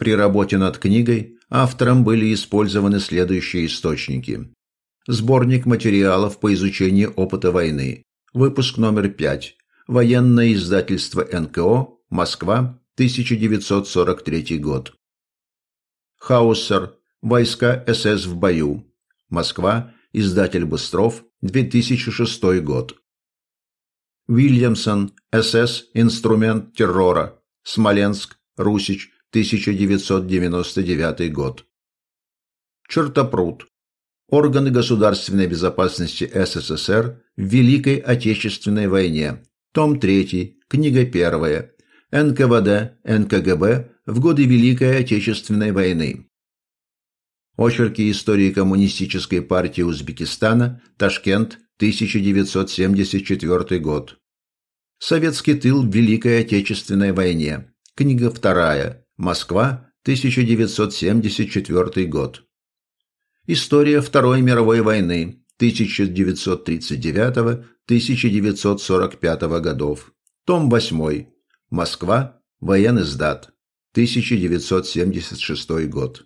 При работе над книгой автором были использованы следующие источники. Сборник материалов по изучению опыта войны. Выпуск номер 5. Военное издательство НКО. Москва. 1943 год. Хаусер. Войска СС в бою. Москва. Издатель Быстров. 2006 год. Вильямсон. СС. Инструмент террора. Смоленск. Русич. 1999 год. Чертопруд. Органы государственной безопасности СССР в Великой Отечественной войне. Том 3. Книга 1. НКВД, НКГБ в годы Великой Отечественной войны. Очерки истории Коммунистической партии Узбекистана, Ташкент, 1974 год. Советский тыл в Великой Отечественной войне. Книга 2. Москва, 1974 год. История Второй мировой войны 1939-1945 годов. Том 8. Москва. Военный сдат. 1976 год.